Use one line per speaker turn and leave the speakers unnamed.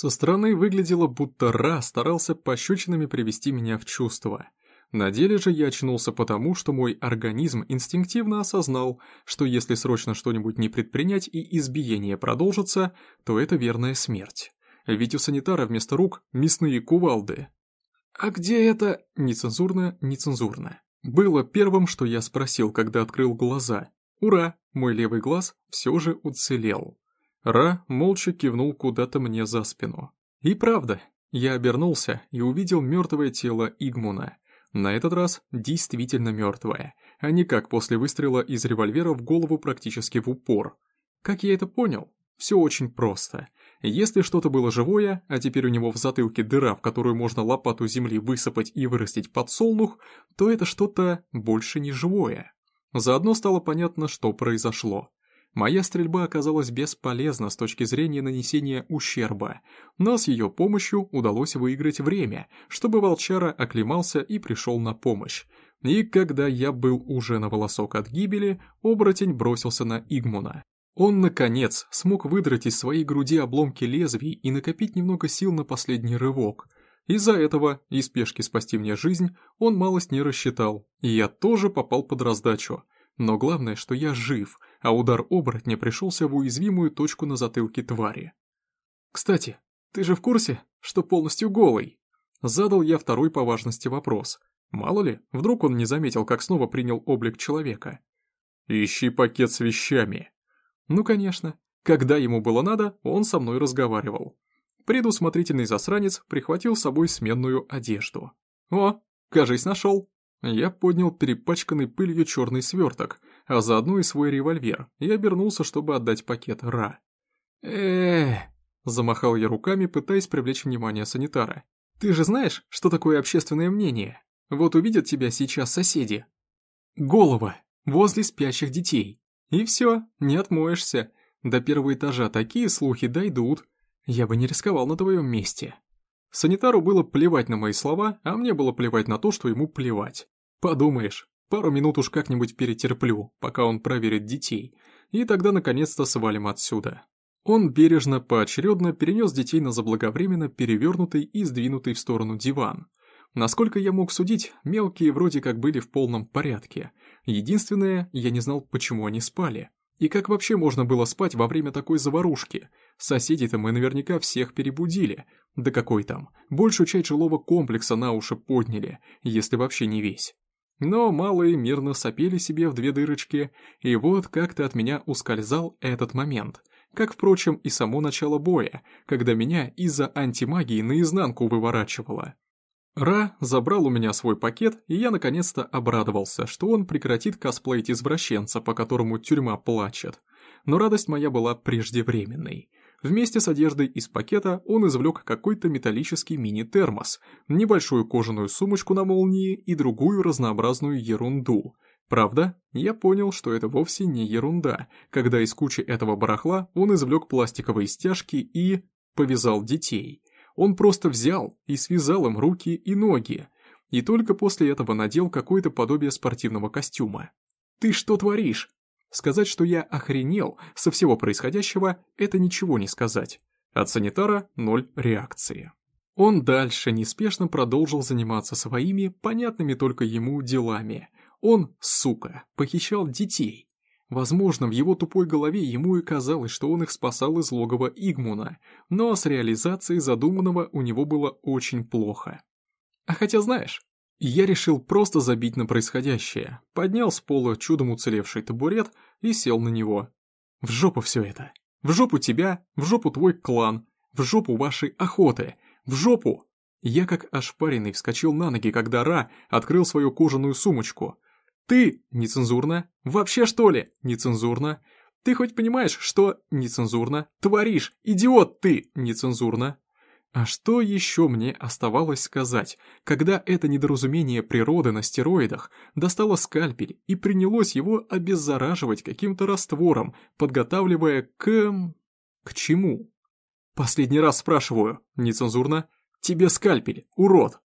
Со стороны выглядело, будто Ра старался пощечинами привести меня в чувство. На деле же я очнулся потому, что мой организм инстинктивно осознал, что если срочно что-нибудь не предпринять и избиение продолжится, то это верная смерть. Ведь у санитара вместо рук мясные кувалды. «А где это?» Нецензурно, нецензурно. Было первым, что я спросил, когда открыл глаза. Ура, мой левый глаз все же уцелел. Ра молча кивнул куда-то мне за спину. И правда, я обернулся и увидел мертвое тело Игмуна. На этот раз действительно мертвое, а не как после выстрела из револьвера в голову практически в упор. Как я это понял? Все очень просто. Если что-то было живое, а теперь у него в затылке дыра, в которую можно лопату земли высыпать и вырастить подсолнух, то это что-то больше не живое. Заодно стало понятно, что произошло. Моя стрельба оказалась бесполезна с точки зрения нанесения ущерба, но с ее помощью удалось выиграть время, чтобы волчара оклемался и пришел на помощь. И когда я был уже на волосок от гибели, оборотень бросился на Игмуна. Он, наконец, смог выдрать из своей груди обломки лезвий и накопить немного сил на последний рывок. Из-за этого, из спешки спасти мне жизнь, он малость не рассчитал, и я тоже попал под раздачу. Но главное, что я жив, а удар оборотня пришелся в уязвимую точку на затылке твари. «Кстати, ты же в курсе, что полностью голый?» Задал я второй по важности вопрос. Мало ли, вдруг он не заметил, как снова принял облик человека. «Ищи пакет с вещами». Ну, конечно. Когда ему было надо, он со мной разговаривал. Предусмотрительный засранец прихватил с собой сменную одежду. «О, кажись, нашел!» Я поднял перепачканный пылью черный сверток, а заодно и свой револьвер, и обернулся, чтобы отдать пакет Ра. э замахал я руками, пытаясь привлечь внимание санитара. «Ты же знаешь, что такое общественное мнение? Вот увидят тебя сейчас соседи. Голова, возле спящих детей. И все, не отмоешься. До первого этажа такие слухи дойдут. Я бы не рисковал на твоем месте». Санитару было плевать на мои слова, а мне было плевать на то, что ему плевать. Подумаешь, пару минут уж как-нибудь перетерплю, пока он проверит детей, и тогда наконец-то свалим отсюда. Он бережно, поочередно перенес детей на заблаговременно перевернутый и сдвинутый в сторону диван. Насколько я мог судить, мелкие вроде как были в полном порядке. Единственное, я не знал, почему они спали. И как вообще можно было спать во время такой заварушки? Соседей-то мы наверняка всех перебудили. Да какой там, большую часть жилого комплекса на уши подняли, если вообще не весь. Но малые мирно сопели себе в две дырочки, и вот как-то от меня ускользал этот момент. Как, впрочем, и само начало боя, когда меня из-за антимагии наизнанку выворачивало. Ра забрал у меня свой пакет, и я наконец-то обрадовался, что он прекратит косплеить извращенца, по которому тюрьма плачет. Но радость моя была преждевременной. Вместе с одеждой из пакета он извлек какой-то металлический мини-термос, небольшую кожаную сумочку на молнии и другую разнообразную ерунду. Правда, я понял, что это вовсе не ерунда, когда из кучи этого барахла он извлек пластиковые стяжки и... повязал детей. Он просто взял и связал им руки и ноги, и только после этого надел какое-то подобие спортивного костюма. «Ты что творишь?» Сказать, что я охренел со всего происходящего, это ничего не сказать. От санитара ноль реакции. Он дальше неспешно продолжил заниматься своими, понятными только ему, делами. Он, сука, похищал детей. Возможно, в его тупой голове ему и казалось, что он их спасал из логова Игмуна, но с реализацией задуманного у него было очень плохо. А хотя знаешь, я решил просто забить на происходящее, поднял с пола чудом уцелевший табурет и сел на него. В жопу все это. В жопу тебя, в жопу твой клан, в жопу вашей охоты, в жопу! Я как ошпаренный вскочил на ноги, когда Ра открыл свою кожаную сумочку – ты, нецензурно, вообще что ли, нецензурно. Ты хоть понимаешь, что нецензурно, творишь, идиот ты, нецензурно. А что еще мне оставалось сказать, когда это недоразумение природы на стероидах достало скальпель и принялось его обеззараживать каким-то раствором, подготавливая к... к чему? Последний раз спрашиваю, нецензурно, тебе скальпель, урод,